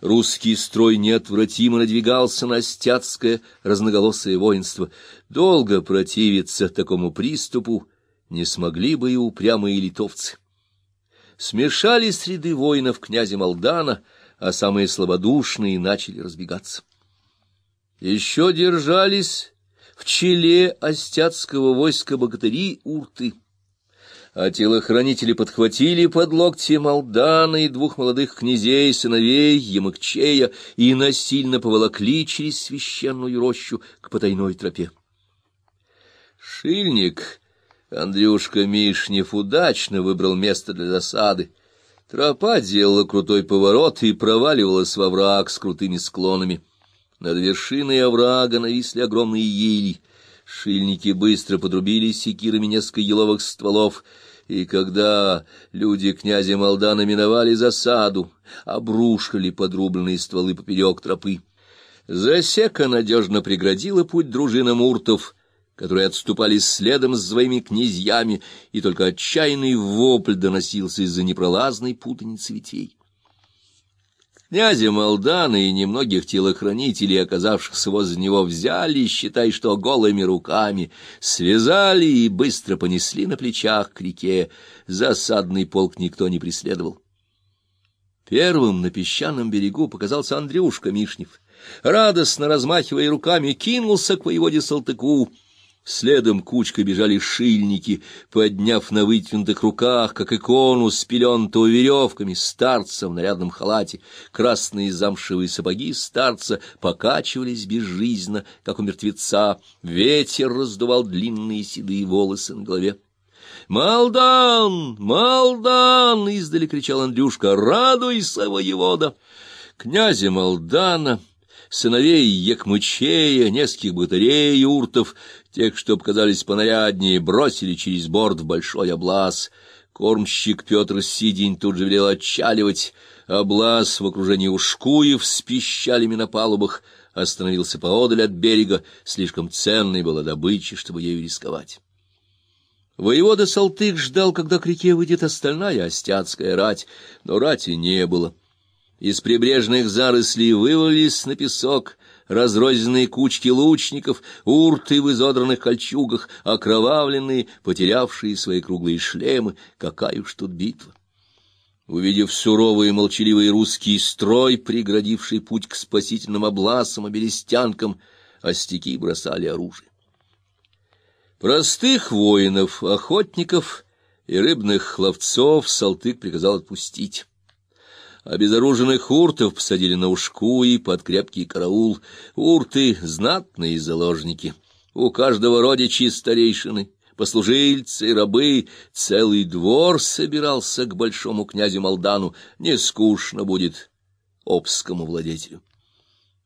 Русский строй неотвратимо надвигался на остяцкое разноголосое воинство. Долго противиться такому приступу не смогли бы и упрямые литовцы. Смешались ряды воинов князя Молдана, а самые слабодушные начали разбегаться. Еще держались в челе остяцкого войска богатыри урты, а телохранители подхватили под локти Молдана и двух молодых князей, сыновей Емыкчея, и насильно поволокли через священную рощу к потайной тропе. Шильник Андрюшка Мишнев удачно выбрал место для засады. Тропа делала крутой поворот и проваливалась во враг с крутыми склонами. Над вершиной оврага нависли огромные ели. Шильники быстро подрубили секирами несколько еловых стволов, и когда люди князя Молдана миновали засаду, обрушили подрубленные стволы поперек тропы. Засека надежно преградила путь дружинам уртов, которые отступали следом с своими князьями, и только отчаянный вопль доносился из-за непролазной путаницы ветвей. Князя Молдана и немногих телохранителей, оказавшихся возле него, взяли, считай, что голыми руками, связали и быстро понесли на плечах к реке. Засадный полк никто не преследовал. Первым на песчаном берегу показался Андрюшка Мишнев. Радостно размахивая руками, кинулся к воеводе Салтыку — Следом кучкой бежали шильники, подняв на вытянутых руках, как икону, спеленутого веревками, старца в нарядном халате. Красные замшевые сапоги старца покачивались безжизненно, как у мертвеца. Ветер раздувал длинные седые волосы на голове. «Малдан! Малдан!» — издали кричал Андрюшка. «Радуйся, воевода!» Князя Малдана сыновей Якмычея, нескольких батарей уртов, тех, что показались понаряднее, бросили через борт в большой облаз. Кормщик Петр Сидень тут же велел отчаливать. Облаз в окружении ушкуев с пищалями на палубах остановился поодаль от берега, слишком ценной была добыча, чтобы ею рисковать. Воевода Салтык ждал, когда к реке выйдет остальная остяцкая рать, но рати не было. Из прибрежных зарослей вывалились на песок разрозненные кучки лучников, урты в изодранных кольчугах, окровавленные, потерявшие свои круглые шлемы. Какая уж тут битва! Увидев суровый и молчаливый русский строй, преградивший путь к спасительным обласам и берестянкам, остяки бросали оружие. Простых воинов, охотников и рыбных ловцов Салтык приказал отпустить. Обезоруженных уртов посадили на ушку и под крепкий караул. Урты — знатные заложники. У каждого родичи старейшины, послужильцы, рабы. Целый двор собирался к большому князю Молдану. Не скучно будет обскому владетелю.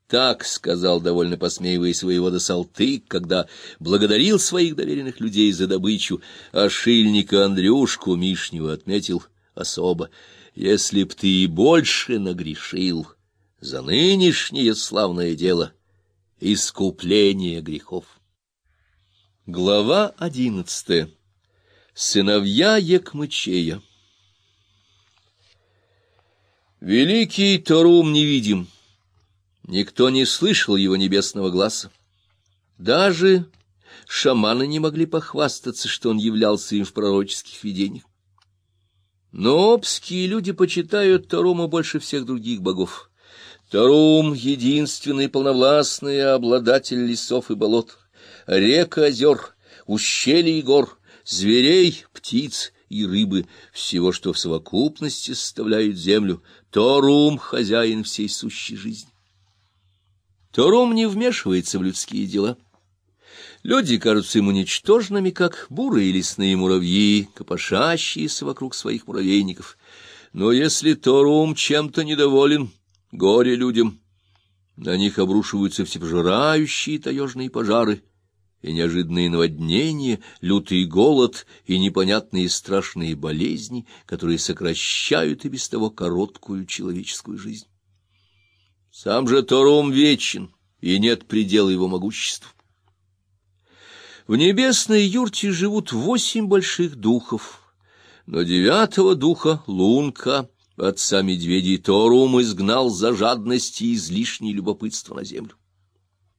Так сказал, довольно посмеиваясь воевода Салтык, когда благодарил своих доверенных людей за добычу, а шильника Андрюшку Мишнего отметил особо — если б ты и больше нагрешил за нынешнее славное дело искупление грехов. Глава одиннадцатая. Сыновья Якмычея. Великий Торум невидим. Никто не слышал его небесного глаза. Даже шаманы не могли похвастаться, что он являлся им в пророческих видениях. Но обские люди почитают Тарума больше всех других богов. Тарум — единственный полновластный обладатель лесов и болот, рек и озер, ущелий и гор, зверей, птиц и рыбы, всего, что в совокупности составляет землю. Торум — хозяин всей сущей жизни. Торум не вмешивается в людские дела. Люди кажутся ему ничтожными, как бурые лесные муравьи, копошащиеся вокруг своих муравейников. Но если Торум чем-то недоволен, горе людям, на них обрушиваются всепожирающие таежные пожары и неожиданные наводнения, лютый голод и непонятные страшные болезни, которые сокращают и без того короткую человеческую жизнь. Сам же Торум вечен, и нет предела его могуществу. В небесной юрте живут восемь больших духов, но девятого духа, Лунка, Отца медведей Торум изгнал за жадность и излишнее любопытство на землю.